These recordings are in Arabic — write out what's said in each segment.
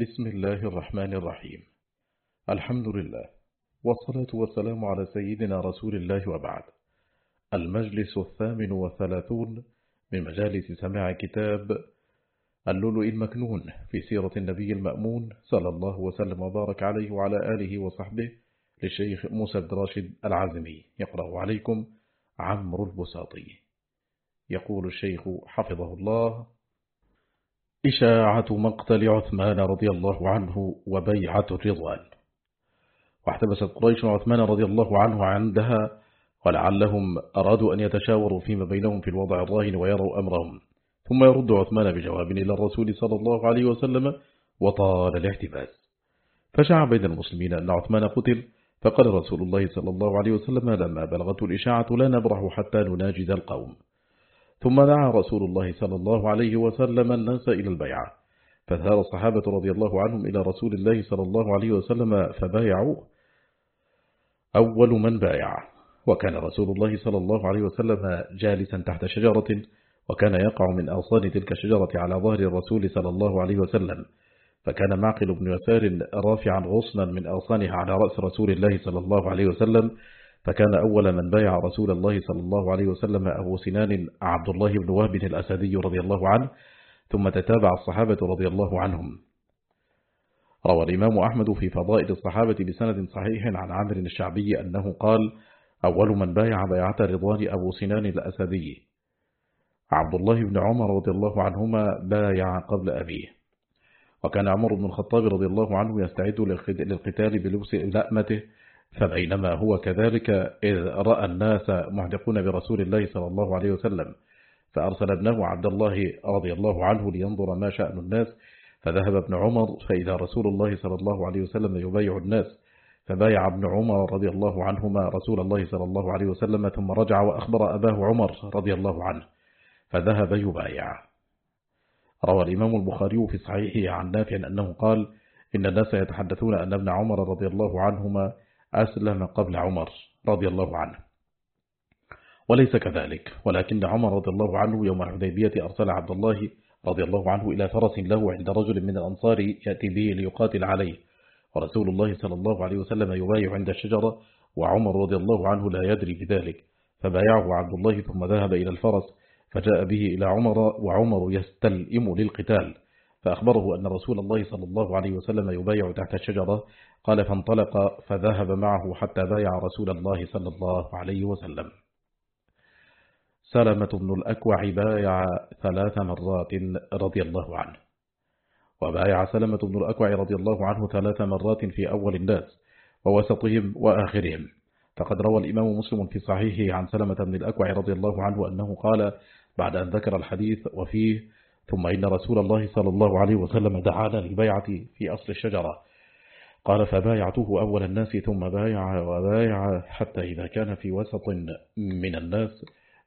بسم الله الرحمن الرحيم. الحمد لله والصلاة والسلام على سيدنا رسول الله وبعد. المجلس الثامن والثلاثون من مجالس سماع كتاب اللؤلؤ المكنون في سيرة النبي المأمون صلى الله وسلم وبارك عليه وعلى آله وصحبه للشيخ موسى بن راشد العازمي. يقرأ عليكم عمرو البساطي. يقول الشيخ حفظه الله إشاعة مقتل عثمان رضي الله عنه وبيعة الرضوان واحتبست قريش عثمان رضي الله عنه عندها ولعلهم أرادوا أن يتشاوروا فيما بينهم في الوضع الراهن ويروا أمرهم. ثم يرد عثمان بجواب إلى الرسول صلى الله عليه وسلم وطال الاحتباس. فشاع بين المسلمين أن عثمان قتل فقال رسول الله صلى الله عليه وسلم لما بلغت الإشاعة لا نبرح حتى نناجد القوم. ثم دعا رسول الله صلى الله عليه وسلم الناس إلى البيعة. فثار الصحابة رضي الله عنهم إلى رسول الله صلى الله عليه وسلم فبايعوه أول من بايع. وكان رسول الله صلى الله عليه وسلم جالسا تحت شجرة وكان يقع من أغصان تلك الشجرة على ظهر الرسول صلى الله عليه وسلم. فكان معقل بن يسار رافعا غصنا من أغصانها على رأس رسول الله صلى الله عليه وسلم فكان أول من بايع رسول الله صلى الله عليه وسلم أبو سنان عبد الله بن وهب الأسدي رضي الله عنه ثم تتابع الصحابة رضي الله عنهم. روى الإمام أحمد في فضائل الصحابة بسند صحيح عن عامر الشعبي أنه قال أول من بايع بيعة رضوان أبو سنان الأسدي. عبد الله بن عمر رضي الله عنهما بايع قبل أبيه. وكان عمر بن الخطاب رضي الله عنه يستعد للقتال بلبس لأمته فبينما هو كذلك إذ رأى الناس محدقون برسول الله صلى الله عليه وسلم فأرسل ابنه عبد الله رضي الله عنه لينظر ما شأن الناس فذهب ابن عمر فإذا رسول الله صلى الله عليه وسلم يبايع الناس فبايع ابن عمر رضي الله عنهما رسول الله صلى الله عليه وسلم ثم رجع وأخبر أباه عمر رضي الله عنه فذهب يبايع. روى الإمام البخاري في صحيحه عن نافع أنه قال إن الناس يتحدثون أن ابن عمر رضي الله عنهما أسلم قبل عمر رضي الله عنه. وليس كذلك ولكن عمر رضي الله عنه يوم الحديبية أرسل عبد الله رضي الله عنه إلى فرس له عند رجل من الأنصار يأتي به ليقاتل عليه. ورسول الله صلى الله عليه وسلم يبايع عند الشجرة وعمر رضي الله عنه لا يدري بذلك. فبايعه عبد الله ثم ذهب إلى الفرس فجاء به إلى عمر وعمر يستلئم للقتال. فأخبره أن رسول الله صلى الله عليه وسلم يبايع تحت الشجرة. قال فانطلق فذهب معه حتى بايع رسول الله صلى الله عليه وسلم. سلمة بن الأكوع بايع ثلاث مرات رضي الله عنه. وبايع سلمة بن الأكوع رضي الله عنه ثلاث مرات في أول الناس ووسطهم وآخرهم. فقد روى الإمام مسلم في صحيحه عن سلمة بن الأكوع رضي الله عنه أنه قال بعد أن ذكر الحديث وفيه ثم إن رسول الله صلى الله عليه وسلم دعانا للبيعة في أصل الشجرة. قال فبايعته أول الناس ثم بايع وبايع حتى إذا كان في وسط من الناس.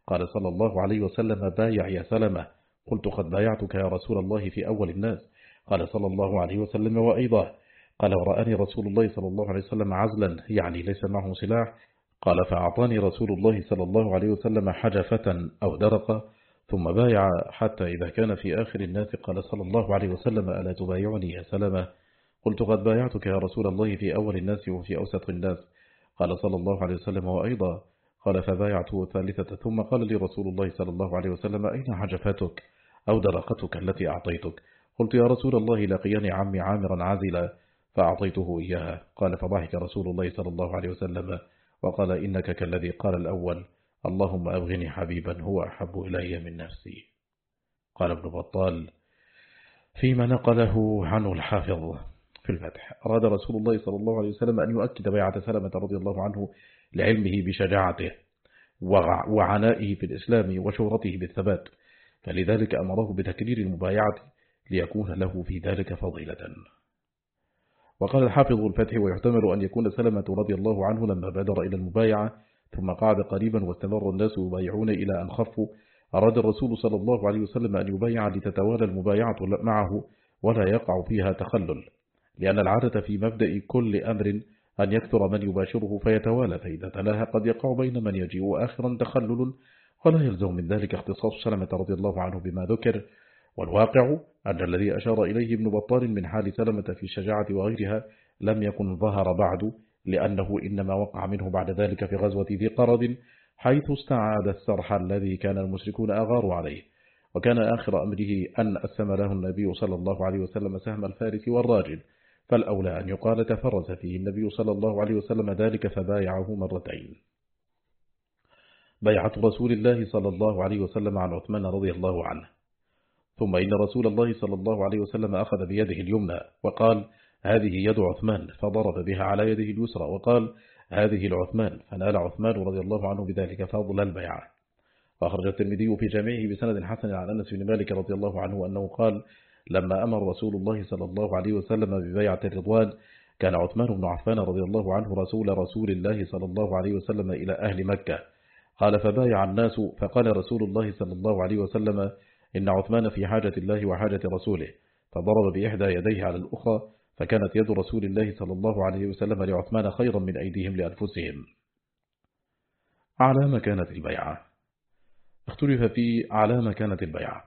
قال صلى الله عليه وسلم بايع يا سلمة. قلت قد بايعتك يا رسول الله في أول الناس. قال صلى الله عليه وسلم وأيضا. قال ورآني رسول الله صلى الله عليه وسلم عزلا يعني ليس معه سلاح. قال فأعطاني رسول الله صلى الله عليه وسلم حجفة أو درقة. ثم بايع حتى إذا كان في آخر الناس قال صلى الله عليه وسلم ألا تبايعني يا سلمة؟ قلت قد بايعتك يا رسول الله في أول الناس وفي أوسط الناس. قال صلى الله عليه وسلم وأيضا. قال فبايعته ثالثة ثم قال لي رسول الله صلى الله عليه وسلم أين حجفتك؟ أو درقتك التي أعطيتك؟ قلت يا رسول الله لقيني عمي عامرا عازلا فأعطيته إياها. قال فضحك رسول الله صلى الله عليه وسلم وقال إنك كالذي قال الأول. اللهم أبغني حبيبا هو أحب إلي من نفسي. قال ابن بطال فيما نقله عنه الحافظ في الفتح. أراد رسول الله صلى الله عليه وسلم أن يؤكد بيعة سلمة رضي الله عنه لعلمه بشجاعته وعنائه في الإسلام وشهرته بالثبات فلذلك أمره بتكرير المبايعة ليكون له في ذلك فضيلة. وقال الحافظ الفتح ويحتمل أن يكون سلمة رضي الله عنه لما بادر إلى المبايعة ثم قعد قريبا واستمر الناس يبايعون إلى أن خفوا. أراد الرسول صلى الله عليه وسلم أن يبايع لتتوالى المبايعة معه ولا يقع فيها تخلل لأن العادة في مبدأ كل أمر أن يكثر من يباشره فيتوالى فإذا تلاها قد يقع بين من يجيء آخرا تخلل ولا يلزم من ذلك اختصاص سلمة رضي الله عنه بما ذكر. والواقع أن الذي أشار إليه ابن بطال من حال سلمة في الشجاعة وغيرها لم يكن ظهر بعد لأنه إنما وقع منه بعد ذلك في غزوة ذي قرد حيث استعاد السرح الذي كان المشركون أغاروا عليه. وكان آخر أمره أن أسم له النبي صلى الله عليه وسلم سهم الفارس والراجل فالأولى أن يقال تفرز فيه النبي صلى الله عليه وسلم ذلك فبايعه مرتين. بيعة رسول الله صلى الله عليه وسلم عن عثمان رضي الله عنه. ثم إن رسول الله صلى الله عليه وسلم أخذ بيده اليمنى وقال هذه يد عثمان فضرب بها على يده اليسرى وقال هذه العثمان فنال عثمان رضي الله عنه بذلك فضل البيعة. وأخرج الترمذي في جامعه بسند حسن عن أنس بن مالك رضي الله عنه أنه قال لما أمر رسول الله صلى الله عليه وسلم ببيعة الرضوان كان عثمان بن عفان رضي الله عنه رسول رسول الله صلى الله عليه وسلم إلى أهل مكة. قال فبايع الناس. فقال رسول الله صلى الله عليه وسلم إن عثمان في حاجة الله وحاجة رسوله. فضرب بإحدى يديه على الأخرى فكانت يد رسول الله صلى الله عليه وسلم لعثمان خيرا من أيديهم لأنفسهم. على ما كانت البيعة. اختلف في على ما كانت البيعة.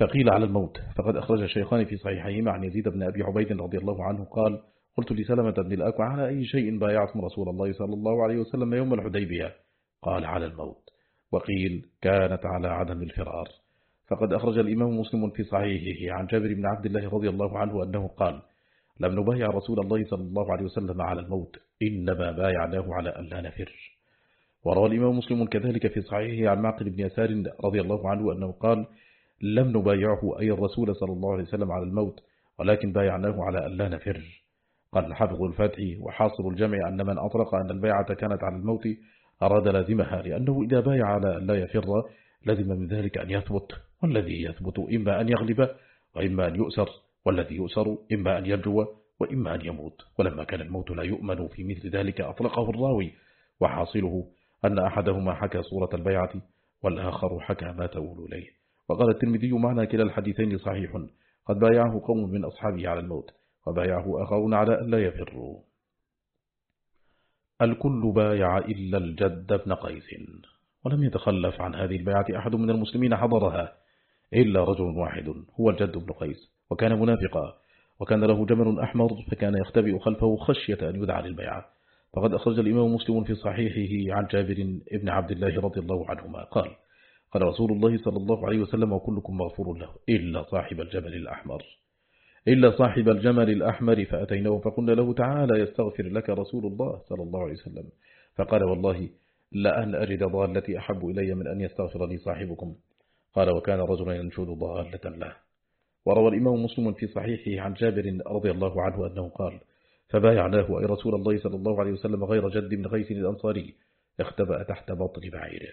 فقيل على الموت. فقد أخرج الشيخان في صحيحهما عن يزيد بن أبي عبيد رضي الله عنه قال قلت لسلمة بن الأكوع على أي شيء بايعتم رسول الله صلى الله عليه وسلم يوم الحديبية؟ قال على الموت وقيل كانت على عدم الفرار فقد أخرج الإمام مسلم في صحيحه عن جابر بن عبد الله رضي الله عنه أنه قال لم نبايع رسول الله صلى الله عليه وسلم على الموت. إنما بايعناه على أن لا نفر. وروى الإمام مسلم كذلك في صحيحه عن معقل بن يسار رضي الله عنه أنه قال لم نبايعه أي الرسول صلى الله عليه وسلم على الموت ولكن بايعناه على أن لا نفر. قال الحافظ الفاتح وحاصر الجمع أن من أطلق أن البيعة كانت على الموت أراد لازمها لأنه إذا بايع على أن لا يفر لازم من ذلك أن يثبت. والذي يثبت إما أن يغلب وإما أن يؤسر. والذي يؤسر إما أن يرجو وإما أن يموت. ولما كان الموت لا يؤمن في مثل ذلك أطلقه الراوي. وحاصله أن أحدهما حكى صورة البيعة والآخر حكى ما تقول إليه. وقال الترمذي معنى كلا الحديثين صحيح. قد بايعه قوم من أصحابه على الموت وبايعه آخرون على أن لا يفروا. الكل بايع إلا الجد بن قيس. ولم يتخلف عن هذه البيعة أحد من المسلمين حضرها. إلا رجل واحد هو الجد بن قيس. وكان منافقا. وكان له جمل أحمر فكان يختبئ خلفه خشية أن يدعى للبيعة فقد أخرج الإمام مسلم في صحيحه عن جابر ابن عبد الله رضي الله عنهما. قال قال رسول الله صلى الله عليه وسلم وكلكم مغفور له إلا صاحب الجمل الأحمر. إلا صاحب الجمل الأحمر فأتيناه فقلنا له تعالى يستغفر لك رسول الله صلى الله عليه وسلم. فقال والله لأن أجد ضالتي أحب إلي من أن يستغفر لي صاحبكم. قال وكان رجلا ينشد ضالة له وروى الإمام مسلم في صحيحه عن جابر رضي الله عنه أنه قال فبايعناه أي رسول الله صلى الله عليه وسلم غير جد من غيث الأنصاري اختبأ تحت بطن بعيره.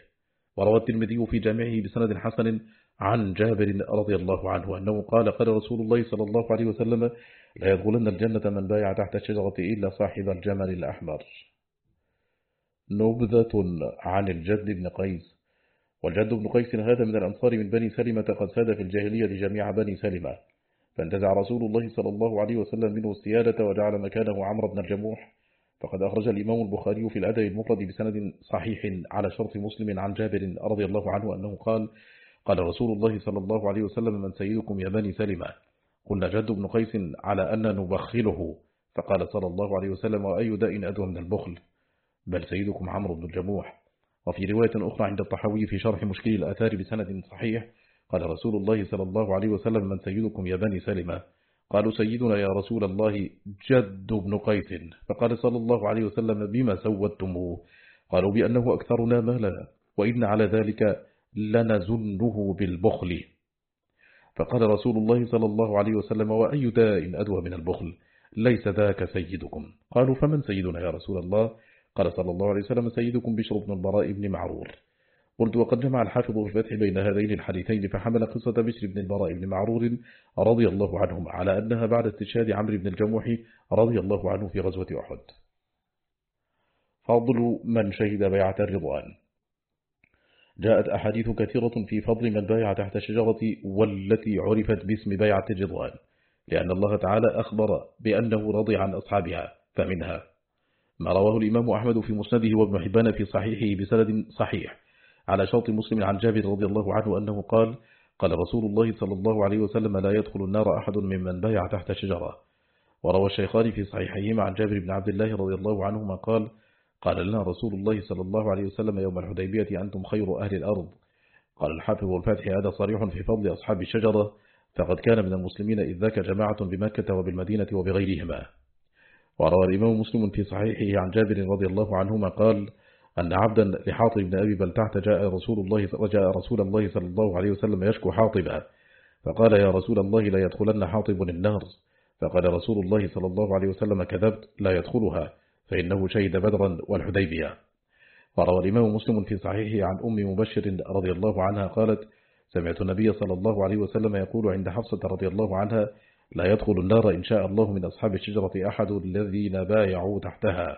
وروى الترمذي في جامعه بسند حسن عن جابر رضي الله عنه أنه قال قال رسول الله صلى الله عليه وسلم لا يدخلن الجنة من بايع تحت الشجرة إلا صاحب الجمل الأحمر. نبذة عن الجد بن قيس. والجد بن قيس هذا من الأنصار من بني سلمة قد ساد في الجاهلية جميع بني سلمة. فانتزع رسول الله صلى الله عليه وسلم منه السيادة وجعل مكانه عمرو بن الجموح. فقد أخرج الإمام البخاري في الأدب المفرد بسند صحيح على شرط مسلم عن جابر رضي الله عنه أنه قال قال رسول الله صلى الله عليه وسلم من سيدكم يا بني سلمة؟ قلنا جد بن قيس على أن نبخله. فقال صلى الله عليه وسلم وأي داء أدوى من البخل؟ بل سيدكم عمرو بن الجموح. وفي رواية أخرى عند الطحوي في شرح مشكل الآثار بسند صحيح قال رسول الله صلى الله عليه وسلم من سيدكم يا بني سلمة؟ قالوا سيدنا يا رسول الله جد بن قيس. فقال صلى الله عليه وسلم بما سودتموه قالوا بأنه أكثرنا مالا وإن على ذلك لنزنه بالبخل. فقال رسول الله صلى الله عليه وسلم وأي داء أدوى من البخل؟ ليس ذاك سيدكم. قالوا فمن سيدنا يا رسول الله؟ قال صلى الله عليه وسلم سيدكم بشر بن البراء بن معرور. قلت وقد جمع الحافظ في الفتح بين هذين الحديثين فحمل قصة بشر بن البراء بن معرور رضي الله عنهم على أنها بعد استشهاد عمرو بن الجموح رضي الله عنه في غزوة أحد. فضل من شهد بيعة الرضوان. جاءت أحاديث كثيرة في فضل من بايع تحت الشجرة والتي عرفت باسم بيعة الرضوان لأن الله تعالى أخبر بأنه رضي عن أصحابها فمنها ما رواه الإمام أحمد في مسنده وابن حبان في صحيحه بسند صحيح. على شرط مسلم عن جابر رضي الله عنه أنه قال قال رسول الله صلى الله عليه وسلم لا يدخل النار أحد ممن بايع تحت شجرة. وروى الشيخان في صحيحيهما عن جابر بن عبد الله رضي الله عنهما قال قال لنا رسول الله صلى الله عليه وسلم يوم الحديبية أنتم خير أهل الأرض. قال الحافظ والفاتح هذا صريح في فضل أصحاب الشجرة فقد كان من المسلمين إذ ذاك جماعة بمكة وبالمدينة وبغيرهما. وروى الإمام مسلم في صحيحه عن جابر رضي الله عنهما قال أن عبدا لحاطب بن أبي بلتعت جاء رسول الله وجاء رسول الله صلى الله عليه وسلم يشكو حاطبا. فقال يا رسول الله لا يدخلن حاطب النار. فقال رسول الله صلى الله عليه وسلم كذبت لا يدخلها فإنه شهد بدرا والحديبية. وروى الإمام مسلم في صحيحه عن أم مبشر رضي الله عنها قالت سمعت النبي صلى الله عليه وسلم يقول عند حفصة رضي الله عنها لا يدخل النار إن شاء الله من أصحاب الشجرة أحد الذين بايعوا تحتها.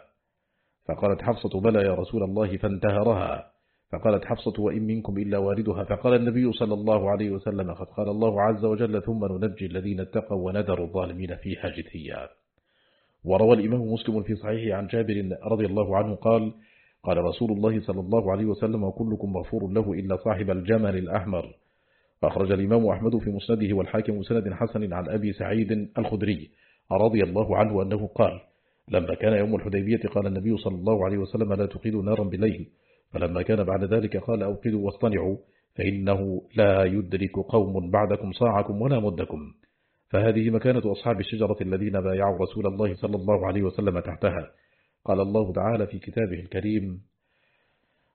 فقالت حفصة بلى يا رسول الله فانتهرها. فقالت حفصة وإن منكم إلا واردها. فقال النبي صلى الله عليه وسلم قد قال الله عز وجل ثم ننجي الذين اتقوا ونذر الظالمين فيها جثيا. وروى الإمام مسلم في صحيحه عن جابر رضي الله عنه قال قال رسول الله صلى الله عليه وسلم وكلكم مغفور له إلا صاحب الجمل الأحمر. فأخرج الإمام أحمد في مسنده والحاكم سند حسن عن أبي سعيد الخدري رضي الله عنه أنه قال لما كان يوم الحديبية قال النبي صلى الله عليه وسلم لا تقيدوا نارا بالليل فلما كان بعد ذلك قال أوقدوا واصطنعوا فإنه لا يدرك قوم بعدكم صاعكم ولا مدكم فهذه مكانة أصحاب الشجرة الذين بايعوا رسول الله صلى الله عليه وسلم تحتها. قال الله تعالى في كتابه الكريم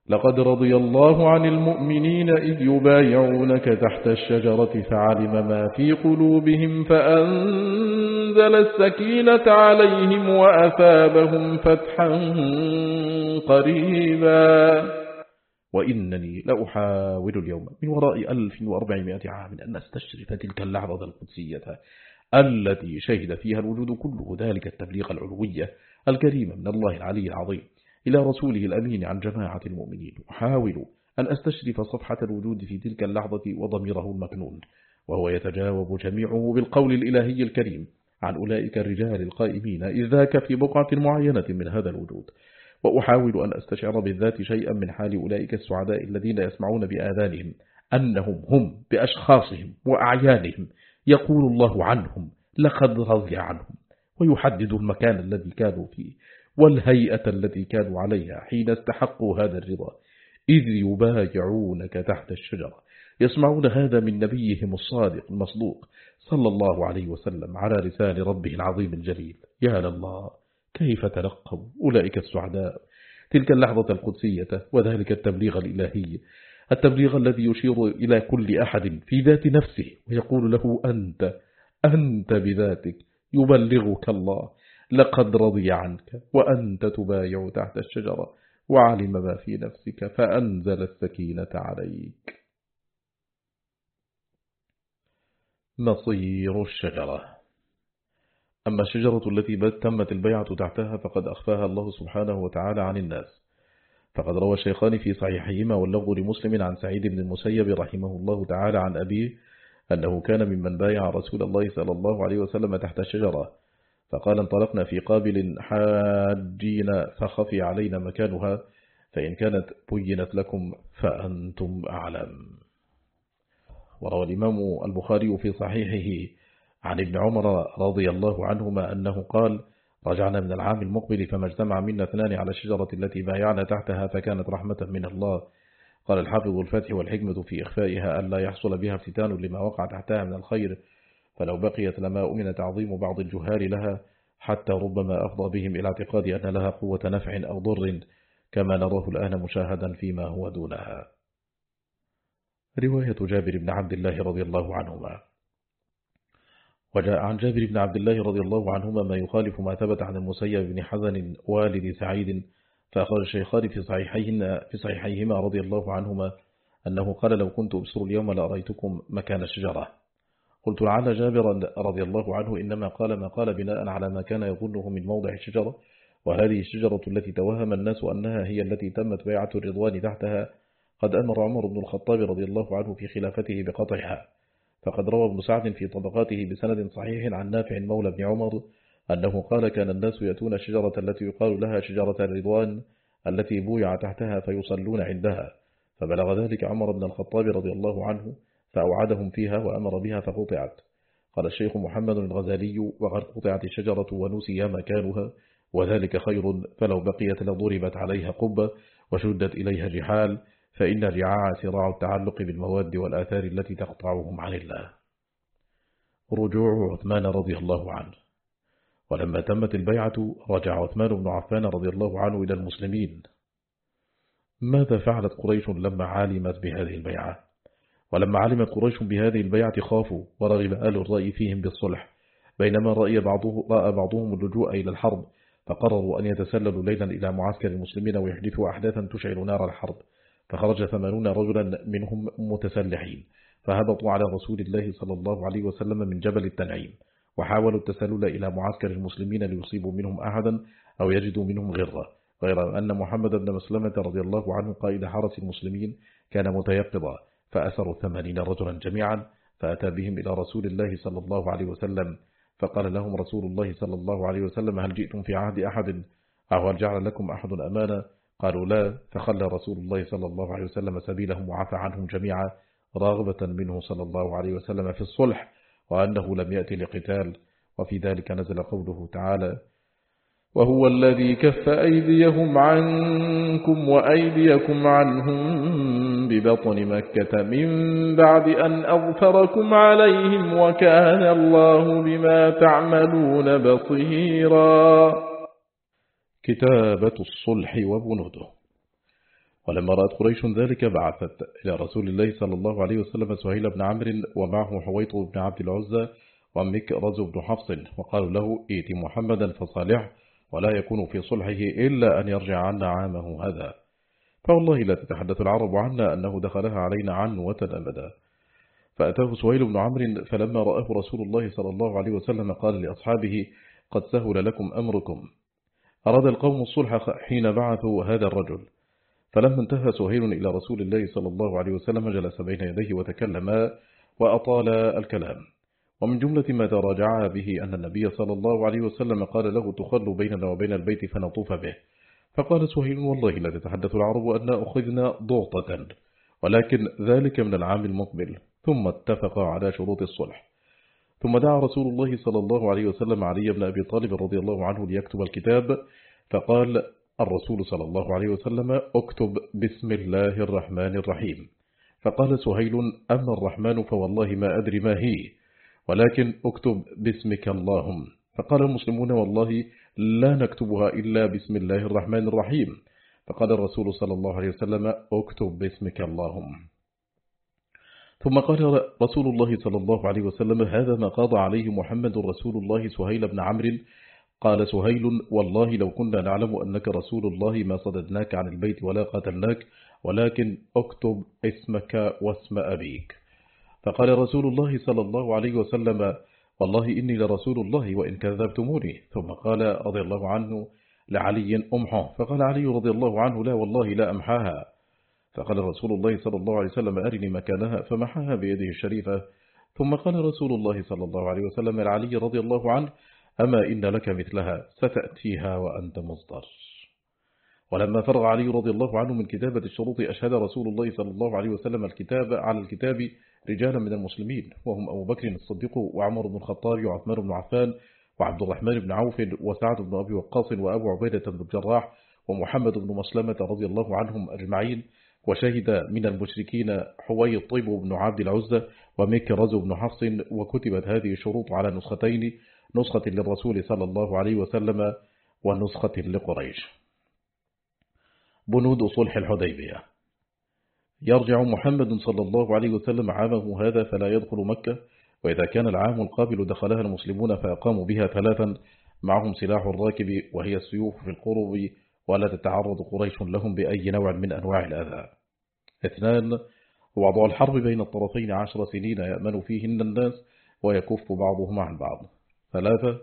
لقد رضي الله عن المؤمنين إذ يبايعونك تحت الشجرة فعلم ما في قلوبهم فأنزل السكينة عليهم وأثابهم فتحا قريبا. وإنني لأحاول اليوم من وراء 1400 عام أن أستشرف تلك اللحظة القدسية التي شهد فيها الوجود كله ذلك التبليغ العلوية الكريم من الله العلي العظيم. إلى رسوله الأمين عن جماعة المؤمنين. أحاول أن أستشرف صفحة الوجود في تلك اللحظة وضميره المكنون وهو يتجاوب جميعه بالقول الإلهي الكريم عن أولئك الرجال القائمين إذ ذاك في بقعة معينة من هذا الوجود. وأحاول أن أستشعر بالذات شيئا من حال أولئك السعداء الذين يسمعون بآذانهم أنهم هم بأشخاصهم وأعيانهم يقول الله عنهم لقد رضي عنهم ويحدد المكان الذي كانوا فيه. والهيئة التي كانوا عليها حين استحقوا هذا الرضا إذ يبايعونك تحت الشجرة. يسمعون هذا من نبيهم الصادق المصدوق صلى الله عليه وسلم على لسان ربه العظيم الجليل. يا لله كيف تلقوا؟ أولئك السعداء. تلك اللحظة القدسية وذلك التبليغ الإلهي التبليغ الذي يشير إلى كل أحد في ذات نفسه ويقول له أنت أنت بذاتك يبلغك الله. لقد رضي عنك وأنت تبايع تحت الشجرة وعلم ما في نفسك فأنزل السكينة عليك. مصير الشجرة. أما الشجرة التي تمت البيعة تحتها فقد أخفاها الله سبحانه وتعالى عن الناس. فقد روى الشيخان في صحيحهما واللفظ لمسلم عن سعيد بن المسيب رحمه الله تعالى عن أبيه أنه كان ممن بايع رسول الله صلى الله عليه وسلم تحت الشجرة. فقال انطلقنا في قابل حاجين فخفي علينا مكانها فإن كانت بينت لكم فأنتم أعلم. وروى الإمام البخاري في صحيحه عن ابن عمر رضي الله عنهما أنه قال رجعنا من العام المقبل فما اجتمع منا اثنان على الشجرة التي بايعنا تحتها فكانت رحمة من الله. قال الحافظ الفتح والحكمة في إخفائها ألا يحصل بها افتتان لما وقع تحتها من الخير فلو بقيت لما أمن تعظيم بعض الجهال لها حتى ربما أفضى بهم إلى اعتقاد أن لها قوة نفع أو ضر كما نراه الآن مشاهدا فيما هو دونها. رواية جابر بن عبد الله رضي الله عنهما. وجاء عن جابر بن عبد الله رضي الله عنهما ما يخالف ما ثبت عن المسيب بن حزن والد سعيد فأخرج الشيخان في صحيحيهما, في صحيحيهما رضي الله عنهما أنه قال لو كنت أبصر اليوم لأريتكم مكان الشجرة. قلت لعل جابرا رضي الله عنه إنما قال ما قال بناء على ما كان يظنه من موضع الشجرة وهذه الشجرة التي توهم الناس أنها هي التي تمت بيعة الرضوان تحتها قد أمر عمر بن الخطاب رضي الله عنه في خلافته بقطعها. فقد روى ابن سعد في طبقاته بسند صحيح عن نافع مولى بن عمر أنه قال كان الناس يأتون الشجرة التي يقال لها شجرة الرضوان التي بويع تحتها فيصلون عندها فبلغ ذلك عمر بن الخطاب رضي الله عنه فأوعدهم فيها وأمر بها فقطعت. قال الشيخ محمد الغزالي وقد قطعت الشجرة ونسي مكانها وذلك خير فلو بقيت لضربت عليها قبة وشدت إليها جحال فإن الرعاع سراع التعلق بالمواد والآثار التي تقطعهم عن الله. رجوع عثمان رضي الله عنه. ولما تمت البيعة رجع عثمان بن عفان رضي الله عنه إلى المسلمين. ماذا فعلت قريش لما علمت بهذه البيعة؟ ولما علمت قريش بهذه البيعة خافوا ورغب آل الرأي فيهم بالصلح. بينما رأي بعضه رأى بعضهم اللجوء إلى الحرب فقرروا أن يتسللوا ليلا إلى معسكر المسلمين ويحدثوا أحداثا تشعل نار الحرب. فخرج ثمانون رجلا منهم متسلحين. فهبطوا على رسول الله صلى الله عليه وسلم من جبل التنعيم وحاولوا التسلل إلى معسكر المسلمين ليصيبوا منهم أحدا أو يجدوا منهم غرة. غير أن محمد بن مسلمة رضي الله عنه قائد حرس المسلمين كان متيقظا. فأسروا ثمانين رجلا جميعا فأتى بهم إلى رسول الله صلى الله عليه وسلم فقال لهم رسول الله صلى الله عليه وسلم هل جئتم في عهد أحد؟ أو هل جعل لكم أحد أمانا قالوا لا. فخلى رسول الله صلى الله عليه وسلم سبيلهم وعفى عنهم جميعا راغبة منه صلى الله عليه وسلم في الصلح وأنه لم يأتي لقتال. وفي ذلك نزل قوله تعالى وهو الذي كف أيديهم عنكم وأيديكم عنهم ببطن مكة. من بعد أن أغفركم عليهم وكان الله بما تعملون بصيرا. كتابة الصلح وبنوده. ولما رأت قريش ذلك بعثت إلى رسول الله صلى الله عليه وسلم سهيل بن عمرو ومعه حويط بن عبد العزة ومكرز بن حفص وقالوا له إيت محمدا فصالح ولا يكون في صلحه إلا أن يرجع عنا عامه هذا. فوالله لا تتحدث العرب عنا أنه دخلها علينا عنوة أبدا فأتاه سهيل بن عمرو فلما رآه رسول الله صلى الله عليه وسلم قال لأصحابه قد سهل لكم أمركم. أراد القوم الصلح حين بعثوا هذا الرجل. فلما انتهى سهيل إلى رسول الله صلى الله عليه وسلم جلس بين يديه وتكلما وأطال الكلام. ومن جملة ما تراجع به أن النبي صلى الله عليه وسلم قال له تخل بيننا وبين البيت فنطوف به. فقال سهيل والله لا تتحدث العرب أن أخذنا ضغطة ولكن ذلك من العام المقبل. ثم اتفق على شروط الصلح. ثم دعا رسول الله صلى الله عليه وسلم علي بن أبي طالب رضي الله عنه ليكتب الكتاب فقال الرسول صلى الله عليه وسلم اكتب بسم الله الرحمن الرحيم فقال سهيل أما الرحمن فوالله ما أدري ما هي ولكن اكتب باسمك اللهم فقال المسلمون والله لا نكتبها إلا بسم الله الرحمن الرحيم. فقال الرسول صلى الله عليه وسلم اكتب باسمك اللهم. ثم قال رسول الله صلى الله عليه وسلم هذا ما قاضى عليه محمد رسول الله سهيل بن عمرو. قال سهيل والله لو كنا نعلم أنك رسول الله ما صددناك عن البيت ولا قتلناك ولكن اكتب اسمك واسم أبيك. فقال رسول الله صلى الله عليه وسلم والله إني لرسول الله وإن كذبتموني. ثم قال رضي الله عنه لعلي أمحه فقال علي رضي الله عنه لا والله لا أمحاها. فقال رسول الله صلى الله عليه وسلم أرني مكانها فمحاها بيده الشريفة. ثم قال رسول الله صلى الله عليه وسلم لعلي رضي الله عنه أما إن لك مثلها ستأتيها وأنت مصدر. ولما فرغ علي رضي الله عنه من كتابة الشروط أشهد رسول الله صلى الله عليه وسلم الكتاب على الكتاب رجالا من المسلمين وهم أبو بكر الصديق وعمر بن الخطاب وعثمان بن عفان وعبد الرحمن بن عوف وسعد بن أبي وقاص وأبو عبيدة بن الجراح ومحمد بن مسلمة رضي الله عنهم أجمعين. وشهد من المشركين حوي الطيب بن عبد العزة ومكرز بن حفص وكتبت هذه الشروط على نسختين نسخة للرسول صلى الله عليه وسلم ونسخة لقريش. بنود صلح الحديبية. يرجع محمد صلى الله عليه وسلم عامه هذا فلا يدخل مكة وإذا كان العام القابل دخلها المسلمون فأقاموا بها ثلاثا معهم سلاح الراكب وهي السيوف في القرب ولا تتعرض قريش لهم بأي نوع من أنواع الأذى. اثنان وضع الحرب بين الطرفين عشر سنين يأمن فيهن الناس ويكف بعضهم عن بعض. ثلاثة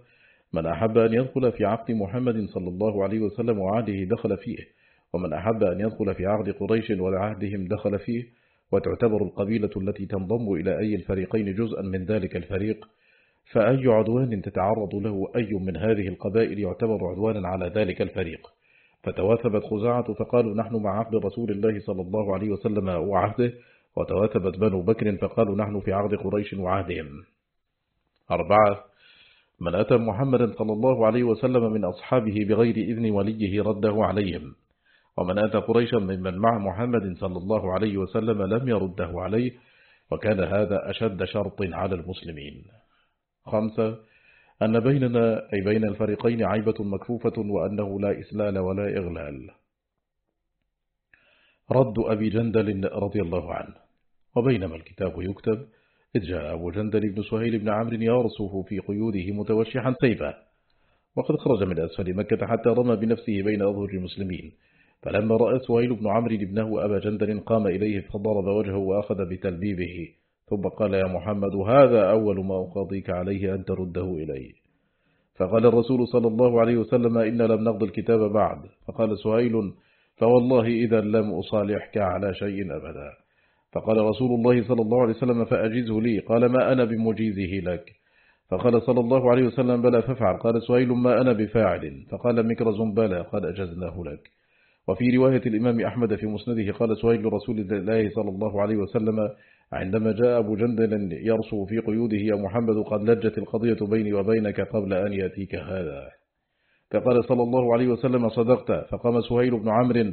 من أحب أن يدخل في عقد محمد صلى الله عليه وسلم وعهده دخل فيه ومن أحب أن يدخل في عقد قريش ولعهدهم دخل فيه وتعتبر القبيلة التي تنضم إلى أي الفريقين جزءا من ذلك الفريق فأي عدوان تتعرض له أي من هذه القبائل يعتبر عدوانا على ذلك الفريق. فتواثبت خزاعة فقالوا نحن مع عقد رسول الله صلى الله عليه وسلم وعهده وتواتبت بنو بكر فقالوا نحن في عهد قريش وعهدهم. أربعة من أتى محمد صلى الله عليه وسلم من أصحابه بغير إذن وليه رده عليهم. ومن أتى قريشا ممن مع محمد صلى الله عليه وسلم لم يرده عليه وكان هذا أشد شرط على المسلمين. خمسة أن بيننا أي بين الفريقين عيبة مكفوفة وأنه لا إسلال ولا إغلال. رد أبي جندل رضي الله عنه. وبينما الكتاب يكتب إذ جاء أبو جندل بن سهيل بن عمرو يرصف في قيوده متوشحا سيفا. وقد خرج من أسفل مكة حتى رمى بنفسه بين أظهر المسلمين. فلما رأى سهيل بن عمرو ابنه أبا جندل قام إليه فضرب وجهه وأخذ بتلبيبه. ثم قال يا محمد هذا أول ما أقاضيك عليه أن ترده إلي فقال الرسول صلى الله عليه وسلم إن لم نقض الكتاب بعد. فقال سهيل فوالله إذا لم أصالحك على شيء أبدا. فقال رسول الله صلى الله عليه وسلم فأجزه لي. قال ما أنا بمجيزه لك؟ فقال صلى الله عليه وسلم بلى فافعل. قال سهيل ما أنا بفاعل. فقال مكرز بلى قد أجزناه لك. وفي رواية الإمام أحمد في مسنده قال سهيل رسول الله صلى الله عليه وسلم عندما جاء أبو جندل يرسو في قيوده يا محمد قد لجت القضية بيني وبينك قبل أن يأتيك هذا. فقال صلى الله عليه وسلم صدقت. فقام سهيل بن عمرو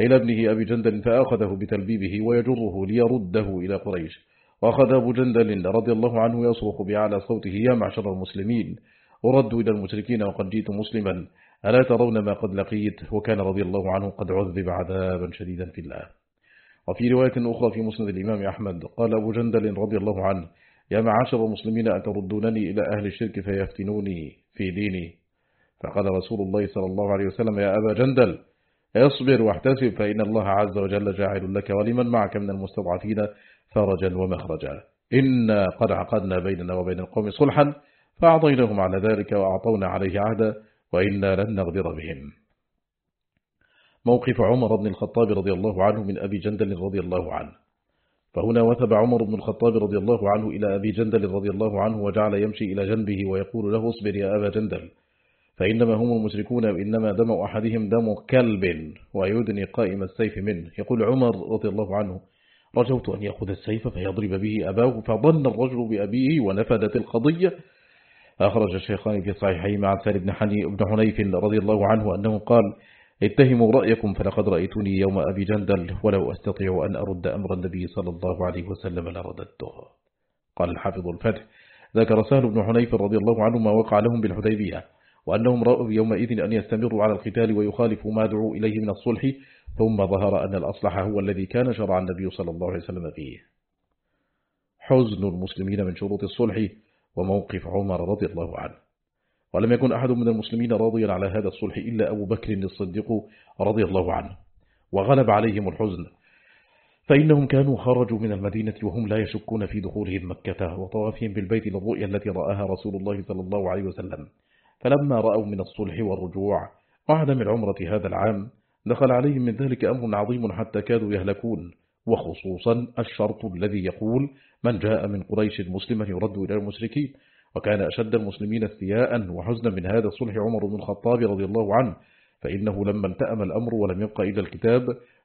إلى ابنه أبي جندل فأخذه بتلبيبه ويجره ليرده إلى قريش. وأخذ أبو جندل رضي الله عنه يصرخ بأعلى صوته يا معشر المسلمين وردوا إلى المشركين وقد جئت مسلما. ألا ترون ما قد لقيت؟ وكان رضي الله عنه قد عذب عذابا شديدا في الله. وفي رواية أخرى في مسند الإمام أحمد قال أبو جندل رضي الله عنه يا معاشر المسلمين أتردونني إلى أهل الشرك فيفتنوني في ديني. فقال رسول الله صلى الله عليه وسلم يا أبا جندل اصبر واحتسب فإن الله عز وجل جاعل لك ولمن معك من المستضعفين فرجا ومخرجا. إنا قد عقدنا بيننا وبين القوم صلحا فأعطيناهم على ذلك وأعطونا عليه عهدا. وإنا لن نغدر بهم. موقف عمر بن الخطاب رضي الله عنه من أبي جندل رضي الله عنه. فهنا وثب عمر بن الخطاب رضي الله عنه إلى أبي جندل رضي الله عنه وجعل يمشي إلى جنبه ويقول له اصبر يا أبا جندل. فإنما هم المشركون إنما دم أحدهم دم كلب ويدني قائم السيف منه. يقول عمر رضي الله عنه رجوت أن يأخذ السيف فيضرب به أباه فظن الرجل بأبيه ونفدت القضية أخرج الشيخان في صحيحي مع سال بن, حني بن حنيف رضي الله عنه أنه قال اتهموا رأيكم فلقد رأيتني يوم أبي جندل ولو أستطيع أن أرد أمر النبي صلى الله عليه وسلم لرددته. قال الحافظ الفتح ذكر سهل بن حنيف رضي الله عنه ما وقع لهم بالحديبية وأنهم رأوا يومئذ أن يستمروا على القتال ويخالفوا ما دعوا إليه من الصلح ثم ظهر أن الأصلح هو الذي كان شرع النبي صلى الله عليه وسلم فيه. حزن المسلمين من شروط الصلح وموقف عمر رضي الله عنه. ولم يكن أحد من المسلمين راضيا على هذا الصلح إلا أبو بكر الصديق رضي الله عنه. وغلب عليهم الحزن. فإنهم كانوا خرجوا من المدينة وهم لا يشكون في دخولهم مكة وطوافهم بالبيت للرؤيا التي رآها رسول الله صلى الله عليه وسلم. فلما رأوا من الصلح والرجوع وعدم العمرة هذا العام. دخل عليهم من ذلك أمر عظيم حتى كادوا يهلكون. وخصوصا الشرط الذي يقول من جاء من قريش مسلما يرد إلى المشركين وكان أشد المسلمين استياء وحزنا من هذا الصلح عمر بن الخطاب رضي الله عنه فإنه لما انتأم الأمر ولم يبقى إلى الكتاب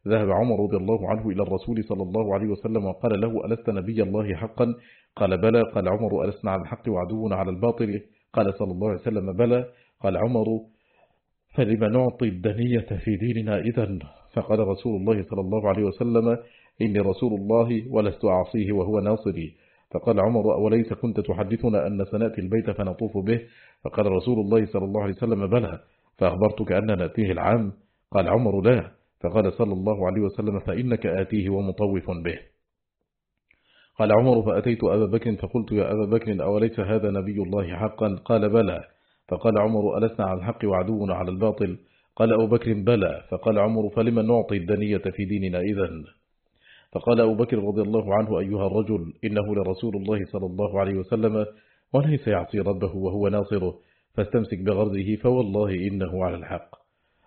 ذهب عمر رضي الله عنه إلى الرسول صلى الله عليه وسلم وقال له ألست نبي الله حقا؟ قال بلى. قال عمر ألسنا على الحق وعدونا على الباطل؟ قال صلى الله عليه وسلم بلى. قال عمر فلما نعطي الدنية في ديننا إذا فقال رسول الله صلى الله عليه وسلم إني رسول الله ولست أعصيه وهو ناصري. فقال عمر وليس كنت تحدثنا أن سنأتي البيت فنطوف به؟ فقال رسول الله صلى الله عليه وسلم بلى. فأخبرتك أن نأتيه العام؟ قال عمر لا. فقال صلى الله عليه وسلم فإنك آتيه ومطوف به. قال عمر فأتيت أبا بكر فقلت يا أبا بكر أوليس هذا نبي الله حقا؟ قال بلى. فقال عمر ألسنا على الحق وعدونا على الباطل؟ قال أبو بكر بلى. فقال عمر فلما نعطي الدنية في ديننا إذن؟ فقال أبو بكر رضي الله عنه أيها الرجل إنه لرسول الله صلى الله عليه وسلم وليس يعصي ربه وهو ناصره فاستمسك بغرضه فوالله إنه على الحق.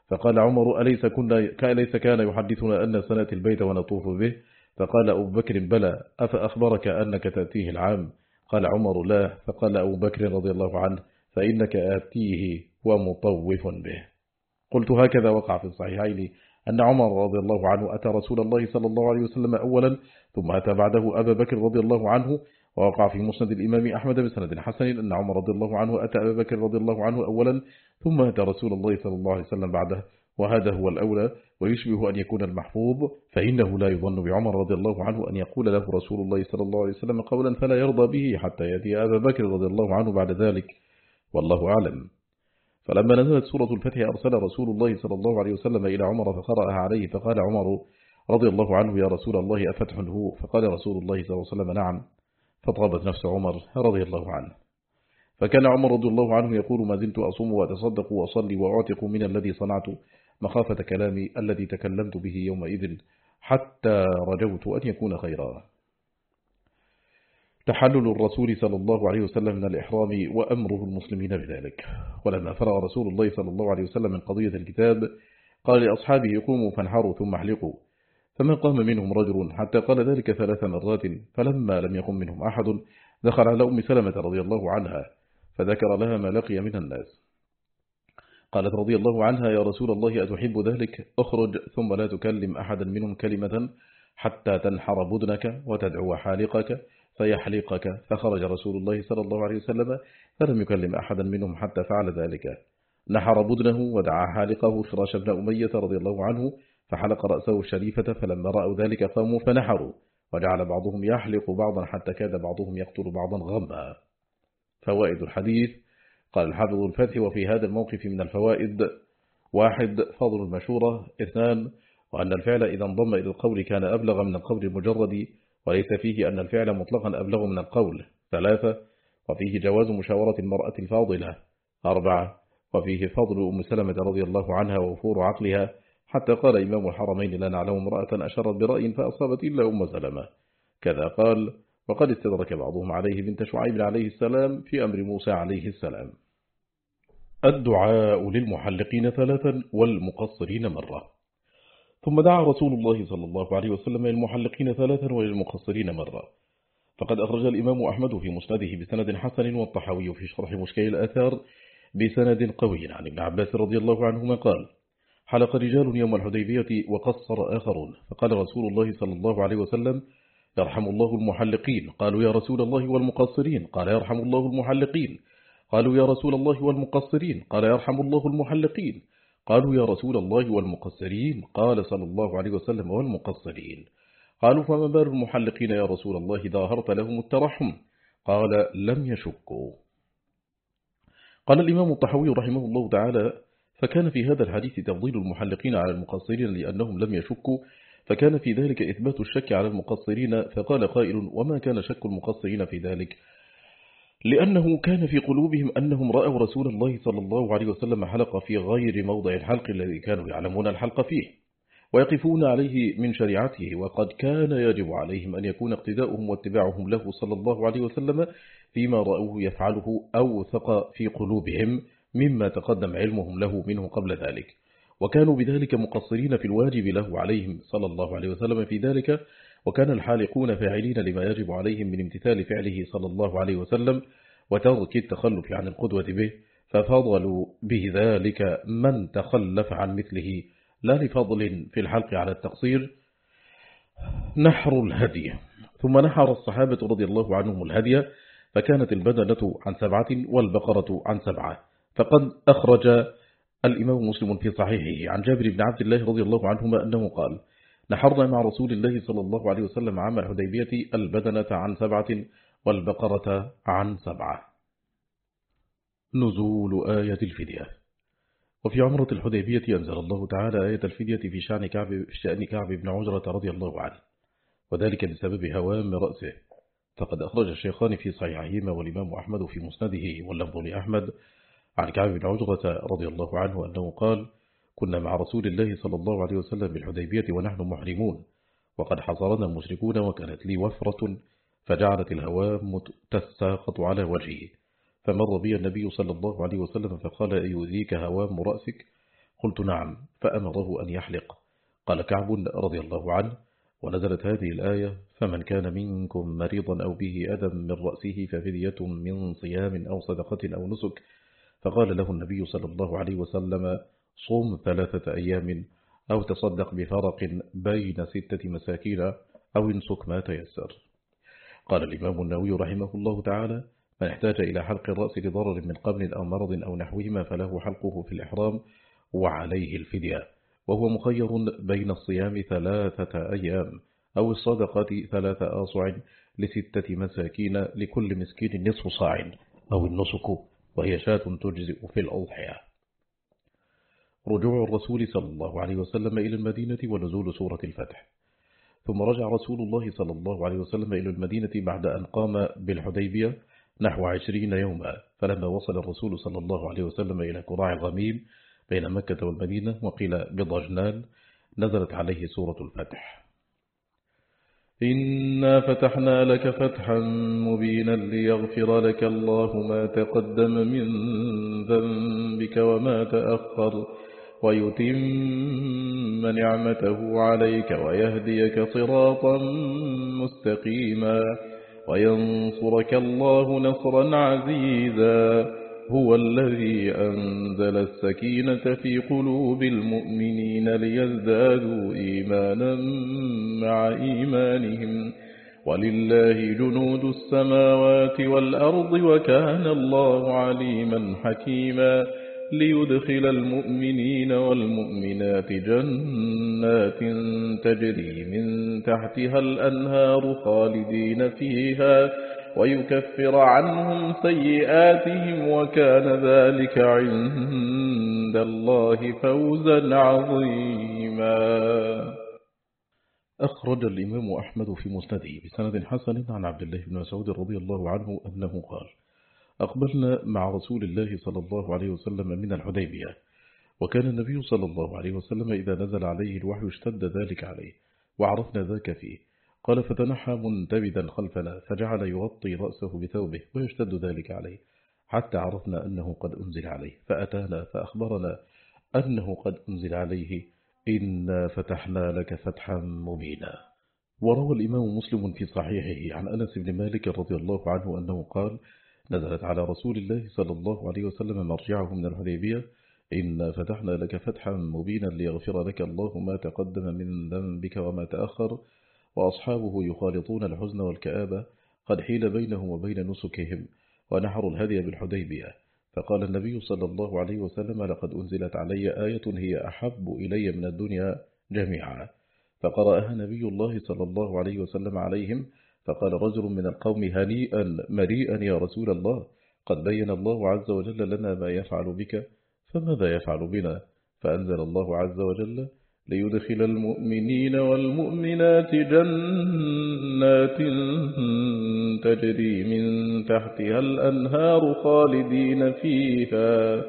فقال عمر أليس, كنا أليس كان يحدثنا أن سنة البيت ونطوف به؟ فقال أبو بكر بلى أفأخبرك أنك تأتيه العام؟ قال عمر لا. فقال أبو بكر رضي الله عنه فإنك آتيه ومطوف به. قلت هكذا وقع في الصحيحين أن عمر رضي الله عنه أتى رسول الله صلى الله عليه وسلم أولا ثم أتى بعده أبا بكر رضي الله عنه ووقع في مسند الإمام أحمد بسند حسن أن عمر رضي الله عنه أتى أبا بكر رضي الله عنه أولا ثم أتى رسول الله صلى الله عليه وسلم بعده وهذا هو الأولى ويشبه أن يكون المحفوظ فإنه لا يظن بعمر رضي الله عنه أن يقول له رسول الله صلى الله عليه وسلم قولا فلا يرضى به حتى يأتي أبا بكر رضي الله عنه بعد ذلك. والله أعلم. فلما نزلت سورة الفتح أرسل رسول الله صلى الله عليه وسلم إلى عمر فقرأها عليه فقال عمر رضي الله عنه يا رسول الله أفتح هو فقال رسول الله صلى الله عليه وسلم نعم. فطابت نفس عمر رضي الله عنه. فكان عمر رضي الله عنه يقول ما زلت أصوم وأتصدق وأصلي وأعتق من الذي صنعت مخافة كلامي الذي تكلمت به يومئذ حتى رجوت أن يكون خيرا. تحلل الرسول صلى الله عليه وسلم من الإحرام وأمره المسلمين بذلك. ولما فرغ رسول الله صلى الله عليه وسلم من قضية الكتاب قال لأصحابه قوموا فانحروا ثم احلقوا. فما قام منهم رجل حتى قال ذلك ثلاث مرات فلما لم يقم منهم أحد دخل على أم سلمة رضي الله عنها فذكر لها ما لقي من الناس. قالت رضي الله عنها يا رسول الله أتحب ذلك؟ أخرج ثم لا تكلم أحدا منهم كلمة حتى تنحر بدنك وتدعو حالقك. فيحلقك فخرج رسول الله صلى الله عليه وسلم فلم يكلم أحدا منهم حتى فعل ذلك. نحر بدنه ودعا حالقه خراش بن أمية رضي الله عنه فحلق رأسه الشريفة فلما رأوا ذلك قاموا فنحروا. وجعل بعضهم يحلق بعضا حتى كاد بعضهم يقتل بعضا غما. فوائد الحديث قال الحافظ الفتح وفي هذا الموقف من الفوائد واحد فضل المشورة. اثنان وأن الفعل إذا انضم إلى القول كان أبلغ من القول المجرد وليس فيه أن الفعل مطلقا أبلغ من القول. ثلاثة وفيه جواز مشاورة المرأة الفاضلة. أربعة وفيه فضل أم سلمة رضي الله عنها وفور عقلها. حتى قال إمام الحرمين لا نعلم امرأة أشرت برأي فأصابت إلا أم سلمة. كذا قال وقد استدرك بعضهم عليه بنت شعيب عليه السلام في أمر موسى عليه السلام. الدعاء للمحلقين ثلاثا والمقصرين مرة. ثم دعا رسول الله صلى الله عليه وسلم للمحلقين ثلاثا وللمقصرين مرة. فقد أخرج الإمام أحمد في مسنده بسند حسن والطحاوي في شرح مشكل الأثار بسند قوي عن ابن عباس رضي الله عنهما قال حلق رجال يوم الحديبية وقصر آخرون فقال رسول الله صلى الله عليه وسلم يرحم الله المحلقين قالوا يا رسول الله والمقصرين قال يرحم الله المحلقين قالوا يا رسول الله والمقصرين قال يرحم الله المحلقين قالوا يا رسول الله والمقصرين؟ قال صلى الله عليه وسلم والمقصرين. قالوا فما بال المحلقين يا رسول الله؟ ظاهرت لهم الترحم. قال لم يشكوا. قال الإمام الطحوي رحمه الله تعالى فكان في هذا الحديث تفضيل المحلقين على المقصرين لأنهم لم يشكوا فكان في ذلك إثبات الشك على المقصرين فقال قائل وما كان شك المقصرين في ذلك؟ لأنه كان في قلوبهم أنهم رأوا رسول الله صلى الله عليه وسلم حلق في غير موضع الحلق الذي كانوا يعلمون الحلق فيه ويقفون عليه من شريعته وقد كان يجب عليهم أن يكون اقتداؤهم واتباعهم له صلى الله عليه وسلم فيما رأوه يفعله أوثق في قلوبهم مما تقدم علمهم له منه قبل ذلك. وكانوا بذلك مقصرين في الواجب له عليهم صلى الله عليه وسلم في ذلك وكان الحالقون فاعلين لما يجب عليهم من امتثال فعله صلى الله عليه وسلم وترك التخلف عن القدوة به ففضلوا به ذلك من تخلف عن مثله. لا لفضل في الحلق على التقصير نحر الهدي. ثم نحر الصحابة رضي الله عنهم الهدي فكانت البدنة عن سبعة والبقرة عن سبعة. فقد أخرج الإمام مسلم في صحيحه عن جابر بن عبد الله رضي الله عنهما أنه قال نحرنا مع رسول الله صلى الله عليه وسلم عام الحديبية البدنة عن سبعة والبقرة عن سبعة. نزول آية الفدية. وفي عمرة الحديبية أنزل الله تعالى آية الفدية في شأن كعب, شأن كعب بن عجرة رضي الله عنه وذلك بسبب هوام رأسه. فقد أخرج الشيخان في صحيحهما والإمام أحمد في مسنده واللفظ لأحمد عن كعب بن عجرة رضي الله عنه أنه قال كنا مع رسول الله صلى الله عليه وسلم بالحديبية ونحن محرمون. وقد حصرنا المشركون وكانت لي وفرة فجعلت الهوام تساقط على وجهي فمر بي النبي صلى الله عليه وسلم فقال أيؤذيك هوام رأسك قلت نعم. فأمره أن يحلق. قال كعب رضي الله عنه. ونزلت هذه الآية فمن كان منكم مريضا أو به أدم من رأسه ففدية من صيام أو صدقة أو نسك. فقال له النبي صلى الله عليه وسلم صوم ثلاثة أيام أو تصدق بفرق بين ستة مساكين أو انسك ما تيسر. قال الإمام النووي رحمه الله تعالى من احتاج إلى حلق الرأس لضرر من قبل أو مرض أو نحوهما فله حلقه في الإحرام وعليه الفدية وهو مخير بين الصيام ثلاثة أيام أو الصدقة ثلاثة آصع لستة مساكين لكل مسكين نصف صاع أو النسك وهي شاة تجزئ في الأضحية. رجوع الرسول صلى الله عليه وسلم إلى المدينة ونزول سورة الفتح. ثم رجع رسول الله صلى الله عليه وسلم إلى المدينة بعد أن قام بالحديبية نحو عشرين يوما. فلما وصل الرسول صلى الله عليه وسلم إلى كراع الغميم بين مكة والمدينة وقيل بضجنان نزلت عليه سورة الفتح. إنا فتحنا لك فتحا مبينا ليغفر لك الله ما تقدم من ذنبك وما تأخر. ويتم نعمته عليك ويهديك صراطا مستقيما وينصرك الله نصرا عزيزا هو الذي أنزل السكينة في قلوب المؤمنين ليزدادوا إيمانا مع إيمانهم ولله جنود السماوات والأرض وكان الله عليما حكيما ليدخل المؤمنين والمؤمنات جنات تجري من تحتها الأنهار خالدين فيها ويكفر عنهم سيئاتهم وكان ذلك عند الله فوزا عظيما. أخرج الإمام أحمد في مسنده بسند حسن عن عبد الله بن مسعود رضي الله عنه أنه قال أقبلنا مع رسول الله صلى الله عليه وسلم من الحديبية. وكان النبي صلى الله عليه وسلم إذا نزل عليه الوحي اشتد ذلك عليه وعرفنا ذاك فيه. قال فتنحى منتبدا خلفنا فجعل يغطي رأسه بثوبه ويشتد ذلك عليه حتى عرفنا أنه قد أنزل عليه فأتانا فأخبرنا أنه قد أنزل عليه. إنا فتحنا لك فتحا مبينا. وروى الإمام مسلم في صحيحه عن أنس بن مالك رضي الله عنه أنه قال نزلت على رسول الله صلى الله عليه وسلم مرجعه من الحديبية. إنا فتحنا لك فتحا مبينا ليغفر لك الله ما تقدم من ذنبك وما تأخر. وأصحابه يخالطون الحزن والكآبة قد حيل بينهم وبين نسكهم ونحروا الهدي بالحديبية. فقال النبي صلى الله عليه وسلم لقد أنزلت علي آية هي أحب إلي من الدنيا جميعا. فقرأها نبي الله صلى الله عليه وسلم عليهم فقال رجل من القوم هنيئا مريئا يا رسول الله قد بين الله عز وجل لنا ما يفعل بك فماذا يفعل بنا؟ فأنزل الله عز وجل ليدخل المؤمنين والمؤمنات جنات تجري من تحتها الأنهار خالدين فيها.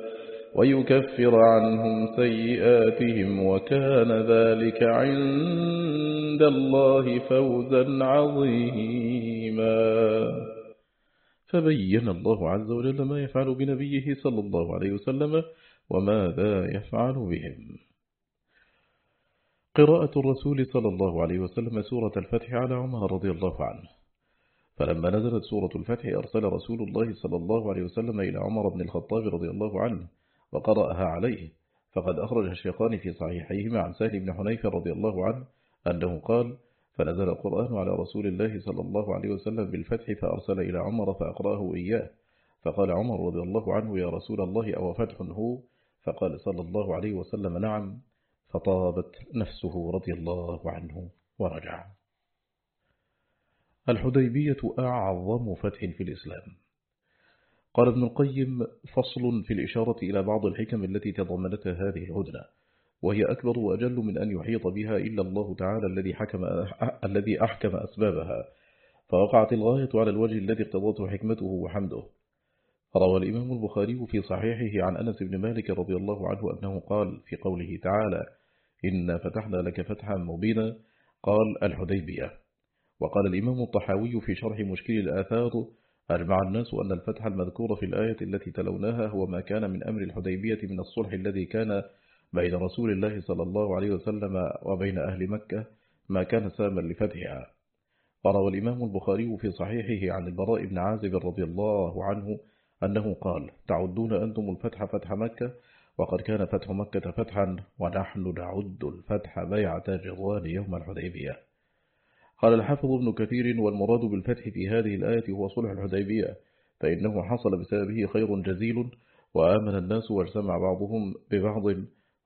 ويكفر عنهم سيئاتهم وكان ذلك عند الله فوزا عظيما. فبين الله عز وجل ما يفعل بنبيه صلى الله عليه وسلم وماذا يفعل بهم. قراءة الرسول صلى الله عليه وسلم سورة الفتح على عمر رضي الله عنه. فلما نزلت سورة الفتح أرسل رسول الله صلى الله عليه وسلم إلى عمر بن الخطاب رضي الله عنه وقرأها عليه. فقد أخرج الشيخان في صحيحيهما عن سهل بن حنيف رضي الله عنه أنه قال فنزل القرآن على رسول الله صلى الله عليه وسلم بالفتح فأرسل إلى عمر فأقرأه إياه. فقال عمر رضي الله عنه يا رسول الله أو فتح هو؟ فقال صلى الله عليه وسلم نعم. فطابت نفسه رضي الله عنه ورجع. الحديبية أعظم فتح في الإسلام. قال ابن القيم فصل في الإشارة إلى بعض الحكم التي تضمنتها هذه الهدنة وهي أكبر وأجل من أن يحيط بها إلا الله تعالى الذي حكم الذي أحكم أسبابها. فوقعت الغاية على الوجه الذي اقتضته حكمته وحمده. روى الإمام البخاري في صحيحه عن أنس بن مالك رضي الله عنه أنه قال في قوله تعالى إنا فتحنا لك فتحا مبينا قال الحديبية وقال الإمام الطحاوي في شرح مشكل الآثار أجمع الناس أن الفتح المذكور في الآية التي تلوناها هو ما كان من أمر الحديبية من الصلح الذي كان بين رسول الله صلى الله عليه وسلم وبين أهل مكة ما كان ساما لفتحها. وروى الإمام البخاري في صحيحه عن البراء بن عازب رضي الله عنه أنه قال تعدون أنتم الفتح فتح مكة؟ وقد كان فتح مكة فتحا ونحن نعد الفتح بيعة الرضوان يوم الحديبية. قال الحافظ ابن كثير والمراد بالفتح في هذه الآية هو صلح الحديبية فإنه حصل بسببه خير جزيل وآمن الناس واجتمع بعضهم ببعض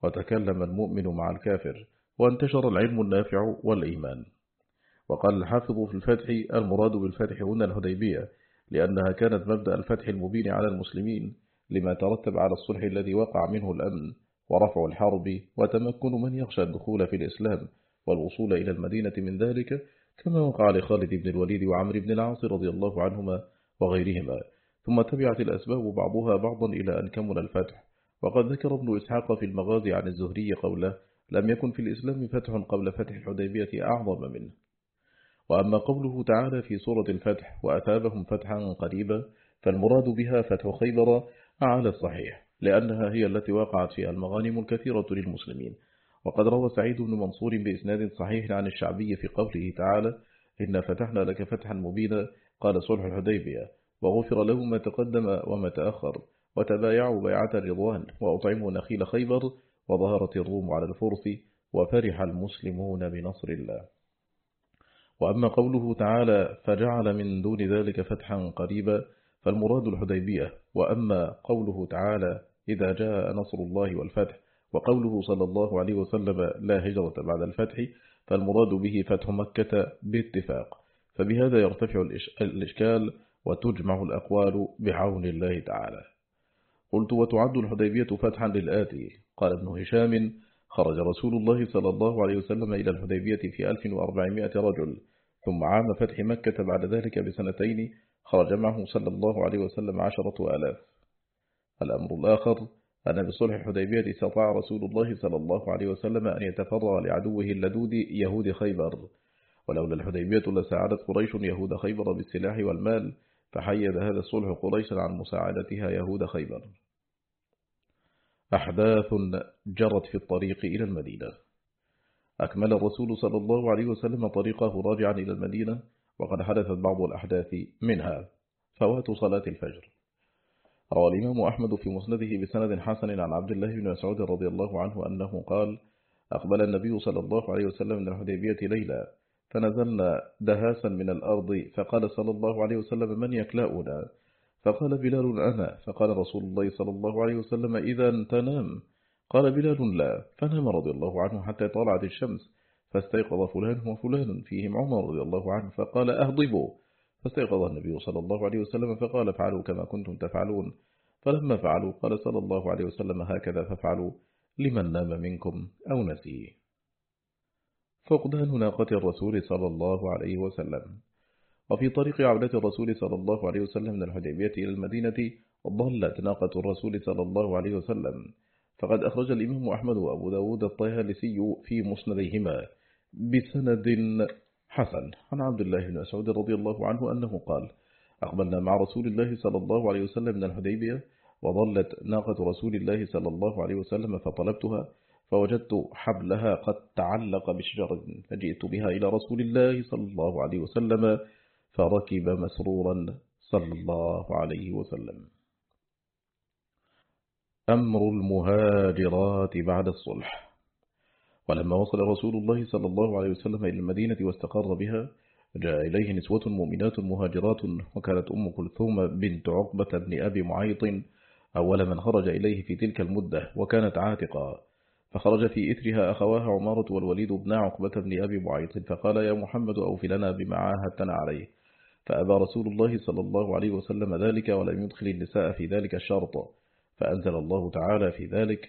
وتكلم المؤمن مع الكافر وانتشر العلم النافع والإيمان. وقال الحافظ في الفتح المراد بالفتح هنا الهديبية لأنها كانت مبدأ الفتح المبين على المسلمين لما ترتب على الصلح الذي وقع منه الأمن ورفع الحرب وتمكن من يخشى الدخول في الإسلام والوصول إلى المدينة من ذلك كما وقع لخالد بن الوليد وعمر بن العاص رضي الله عنهما وغيرهما. ثم تبعت الأسباب بعضها بعضا إلى أن كمل الفتح. وقد ذكر ابن إسحاق في المغازي عن الزهري قوله لم يكن في الإسلام فتح قبل فتح الحديبية أعظم منه. وأما قوله تعالى في سورة الفتح وأثابهم فتحا قريبا فالمراد بها فتح خيبر على الصحيح لأنها هي التي وقعت فيها المغانم الكثيرة للمسلمين. وقد روى سعيد بن منصور بإسناد صحيح عن الشعبي في قوله تعالى إن فتحنا لك فتحا مبينا قال صلح الحديبية وغفر له ما تقدم وما تأخر وتبايعوا بيعة الرضوان وأطعموا نخيل خيبر وظهرت الروم على الفرس وفرح المسلمون بنصر الله. وأما قوله تعالى فجعل من دون ذلك فتحا قريبا فالمراد الحديبية. وأما قوله تعالى إذا جاء نصر الله والفتح وقوله صلى الله عليه وسلم لا هجرة بعد الفتح فالمراد به فتح مكة باتفاق. فبهذا يرتفع الإشكال وتجمع الأقوال بعون الله تعالى. قلت وتعد الحديبية فتحا للآتي. قال ابن هشام خرج رسول الله صلى الله عليه وسلم إلى الحديبية في 1400 رجل ثم عام فتح مكة بعد ذلك بسنتين خرج معه صلى الله عليه وسلم عشرة آلاف. الأمر الآخر أن بصلح الحديبية استطاع رسول الله صلى الله عليه وسلم أن يتفرغ لعدوه اللدود يهود خيبر. ولولا الحديبية لساعدت قريش يهود خيبر بالسلاح والمال فحيد هذا الصلح قريشا عن مساعدتها يهود خيبر. أحداث جرت في الطريق إلى المدينة. أكمل الرسول صلى الله عليه وسلم طريقه راجعا إلى المدينة وقد حدثت بعض الأحداث منها. فوات صلاة الفجر. روى الإمام أحمد في مسنده بسند حسن عن عبد الله بن مسعود رضي الله عنه أنه قال أقبل النبي صلى الله عليه وسلم من الحديبية ليلة فنزلنا دهاسا من الأرض فقال صلى الله عليه وسلم من يكلاؤنا؟ فقال بلال أنا. فقال رسول الله صلى الله عليه وسلم إذا تنام. قال بلال لا. فنام رضي الله عنه حتى طلعت الشمس فاستيقظ فلان وفلان فيهم عمر رضي الله عنه فقال أهضبوا. فاستيقظ النبي صلى الله عليه وسلم فقال افعلوا كما كنتم تفعلون فلما فعلوا قال صلى الله عليه وسلم هكذا فافعلوا لمن نام منكم أو نسيه فقدان ناقة الرسول صلى الله عليه وسلم. وفي طريق عودة الرسول صلى الله عليه وسلم من الحديبية إلى المدينة ضلت ناقة الرسول صلى الله عليه وسلم. فقد أخرج الإمام أحمد وأبو داود الطيالسي في مسنديهما بسند حسن عن عبد الله بن أسعود رضي الله عنه أنه قال أقبلنا مع رسول الله صلى الله عليه وسلم من الحديبية وظلت ناقة رسول الله صلى الله عليه وسلم فطلبتها فوجدت حبلها قد تعلق بشجرة فجئت بها إلى رسول الله صلى الله عليه وسلم فركب مسرورا صلى الله عليه وسلم. أمر المهاجرات بعد الصلح. ولما وصل رسول الله صلى الله عليه وسلم إلى المدينة واستقر بها جاء إليه نسوة مؤمنات مهاجرات وكانت أم كلثوم بنت عقبة بن أبي معيط أول من خرج إليه في تلك المدة وكانت عاتقا فخرج في إثرها أخواها عمارة والوليد بن عقبة بن أبي معيط فقال يا محمد أوف لنا بما عاهدتنا عليه. فأبى رسول الله صلى الله عليه وسلم ذلك ولم يدخل النساء في ذلك الشرط. فأنزل الله تعالى في ذلك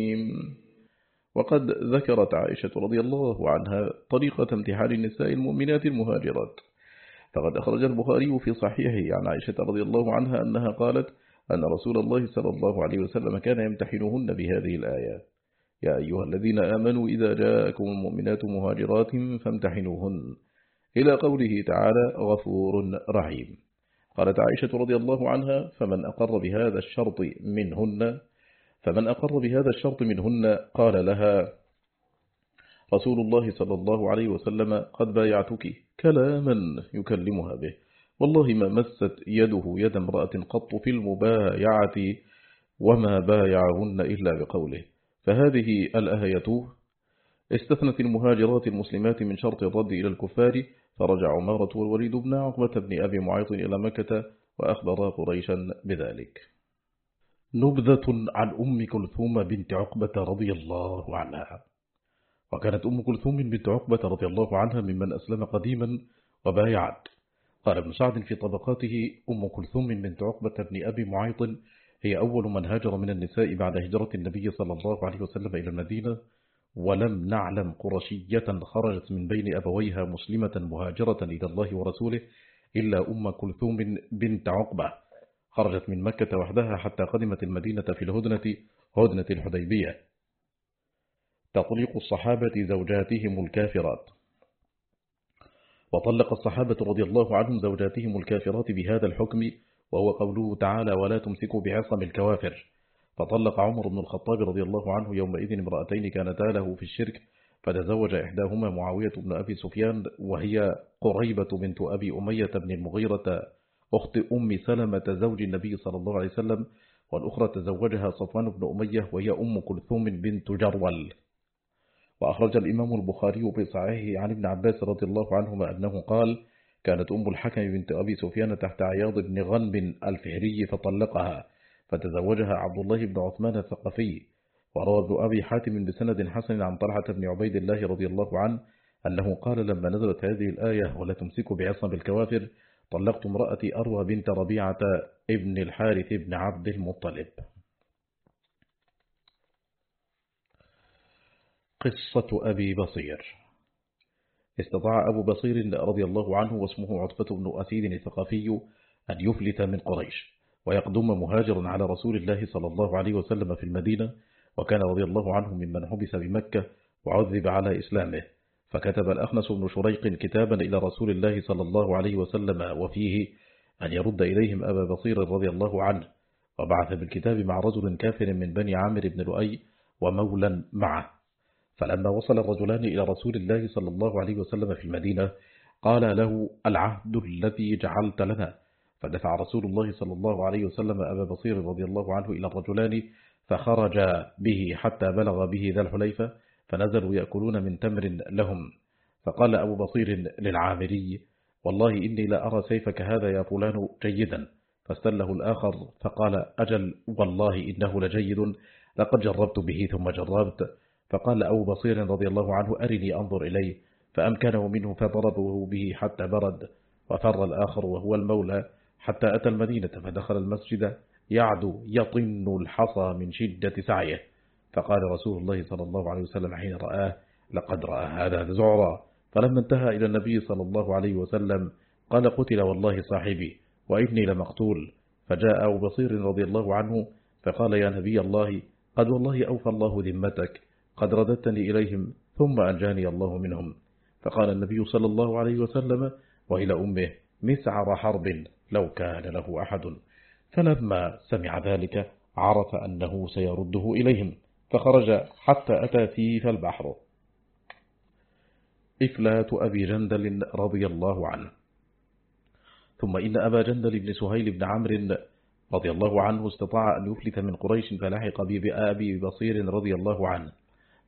وقد ذكرت عائشة رضي الله عنها طريقة امتحان النساء المؤمنات المهاجرات. فقد أخرج البخاري في صحيحه عن عائشة رضي الله عنها أنها قالت أن رسول الله صلى الله عليه وسلم كان يمتحنهن بهذه الآية. يا أيها الذين آمنوا إذا جاءكم المؤمنات مهاجرات فامتحنوهن. إلى قوله تعالى غفور رحيم. قالت عائشة رضي الله عنها فمن أقر بهذا الشرط منهن فمن أقر بهذا الشرط منهن قال لها رسول الله صلى الله عليه وسلم قد بايعتك كلاما يكلمها به. والله ما مست يده يد امرأة قط في المبايعة وما بايعهن إلا بقوله. فهذه الآية استثنت المهاجرات المسلمات من شرط الرد إلى الكفار. فرجع عمارة والوليد بن عقبة بن أبي معيط إلى مكة وأخبر قريشا بذلك. نبذة عن أم كلثوم بنت عقبة رضي الله عنها. وكانت أم كلثوم بنت عقبة رضي الله عنها ممن أسلم قديما وبايعت. قال ابن سعد في طبقاته أم كلثوم بنت عقبة بن أبي معيط هي أول من هاجر من النساء بعد هجرة النبي صلى الله عليه وسلم إلى المدينة ولم نعلم قرشية خرجت من بين أبويها مسلمة مهاجرة إلى الله ورسوله إلا أم كلثوم بنت عقبة. خرجت من مكة وحدها حتى قدمت المدينة في الهدنة هدنة الحديبية. تطليق الصحابة زوجاتهم الكافرات. وطلق الصحابة رضي الله عنهم زوجاتهم الكافرات بهذا الحكم وهو قوله تعالى ولا تمسكوا بعصم الكوافر فطلق عمر بن الخطاب رضي الله عنه يومئذ امرأتين كانتا له في الشرك فتزوج إحداهما معاوية بن أبي سفيان وهي قريبة بنت أبي أمية بن المغيرة أخت أم سلمة زوج النبي صلى الله عليه وسلم والأخرى تزوجها صفوان بن أمية وهي أم كلثوم بنت جرول وأخرج الإمام البخاري في صحيحه عن ابن عباس رضي الله عنهما أنه قال كانت أم الحكم بنت أبي سفيان تحت عياض بن غنب الفهري فطلقها فتزوجها عبد الله بن عثمان الثقفي. وروى ابن أبي حاتم بسند حسن عن طلحة بن عبيد الله رضي الله عنه أنه قال لما نزلت هذه الآية ولا تمسك بعصم الكوافر طلقت امرأتي أروى بنت ربيعة ابن الحارث بن عبد المطلب. قصة أبي بصير. استطاع أبو بصير رضي الله عنه واسمه عطفة بن أسيد الثقافي أن يفلت من قريش ويقدم مهاجرا على رسول الله صلى الله عليه وسلم في المدينة وكان رضي الله عنه ممن حبس بمكة وعذب على إسلامه. فكتب الأخنس بن شريق كتابا إلى رسول الله صلى الله عليه وسلم وفيه أن يرد إليهم أبا بصير رضي الله عنه وبعث بالكتاب مع رجل كافر من بني عامر بن لؤي ومولا معه. فلما وصل الرجلان إلى رسول الله صلى الله عليه وسلم في المدينة قال له العهد الذي جعلت لنا. فدفع رسول الله صلى الله عليه وسلم أبا بصير رضي الله عنه إلى الرجلان فخرج به حتى بلغ به ذا الحليفة فنزلوا يأكلون من تمر لهم. فقال أبو بصير للعامري والله إني لا أرى سيفك هذا يا فلان جيدا. فاستله الآخر فقال أجل والله إنه لجيد لقد جربت به ثم جربت. فقال أبو بصير رضي الله عنه أرني أنظر إليه. فأمكنه منه فضربه به حتى برد. وفر الآخر وهو المولى حتى أتى المدينة فدخل المسجد يعدو يطن الحصى من شدة سعيه. فقال رسول الله صلى الله عليه وسلم حين رآه لقد رأى هذا زعرا فلما انتهى إلى النبي صلى الله عليه وسلم قال قتل والله صاحبي وإني لمقتول. فجاء أبو بصير رضي الله عنه فقال يا نبي الله قد والله أوفى الله ذمتك قد رددتني إليهم ثم أنجاني الله منهم. فقال النبي صلى الله عليه وسلم وإلى أمه مسعر حرب لو كان له أحد. فلما سمع ذلك عرف أنه سيرده إليهم. فخرج حتى أتى فيه البحر. إفلات أبي جندل رضي الله عنه. ثم إن أبا جندل بن سهيل بن عمرو رضي الله عنه استطاع أن يفلت من قريش فلاحق بأبي بصير رضي الله عنه.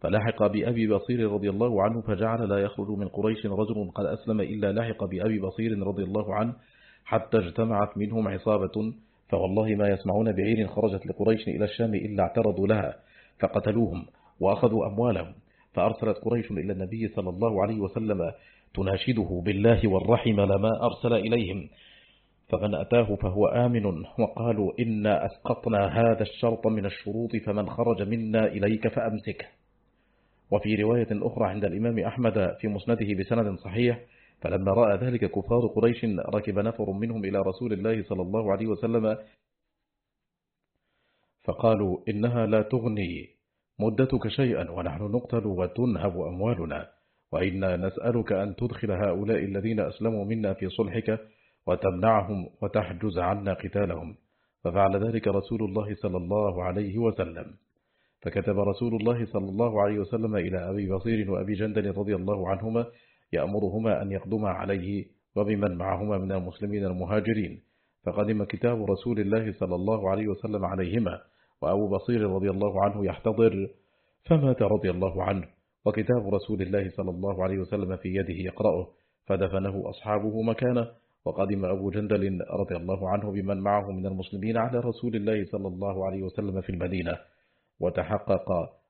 فلاحق بأبي بصير رضي الله عنه فجعل لا يخرج من قريش رجل قد أسلم إلا لاحق بأبي بصير رضي الله عنه حتى اجتمعت منهم عصابة. فوالله ما يسمعون بعير خرجت لقريش إلى الشام إلا اعترضوا لها. فقتلوهم وأخذوا أموالهم. فأرسلت قريش إلى النبي صلى الله عليه وسلم تناشده بالله والرحم لما أرسل إليهم. فمن أتاه فهو آمن وقالوا إنا أسقطنا هذا الشرط من الشروط فمن خرج منا إليك فأمسكه وفي رواية أخرى عند الإمام أحمد في مسنده بسند صحيح فلما رأى ذلك كفار قريش ركب نفر منهم إلى رسول الله صلى الله عليه وسلم فقالوا إنها لا تغني. مدتك شيئا ونحن نقتل وتنهب أموالنا. وإنا نسألك أن تدخل هؤلاء الذين أسلموا منا في صلحك وتمنعهم وتحجز عنا قتالهم. ففعل ذلك رسول الله صلى الله عليه وسلم. فكتب رسول الله صلى الله عليه وسلم إلى أبي بصير وأبي جندل رضي الله عنهما يأمرهما أن يقدما عليه وبمن معهما من المسلمين المهاجرين. فقدم كتاب رسول الله صلى الله عليه وسلم عليهما. وأبو بصير رضي الله عنه يحتضر فمات رضي الله عنه وكتاب رسول الله صلى الله عليه وسلم في يده يقرأه فدفنه أصحابه مكانه وقدم أبو جندل رضي الله عنه بمن معه من المسلمين على رسول الله صلى الله عليه وسلم في المدينة. وتحقق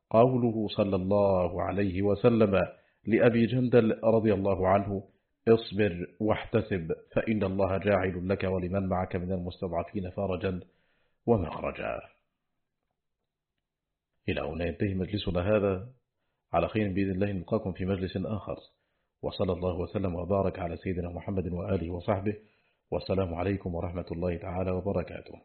قوله صلى الله عليه وسلم لأبي جندل رضي الله عنه اصبر واحتسب فإن الله جاعل لك ولمن معك من المستضعفين فرجا ومخرجا. إلى هنا ينتهي مجلسنا هذا على خير بإذن الله نلقاكم في مجلس آخر. وصلى الله وسلم وبارك على سيدنا محمد وآله وصحبه والسلام عليكم ورحمة الله تعالى وبركاته.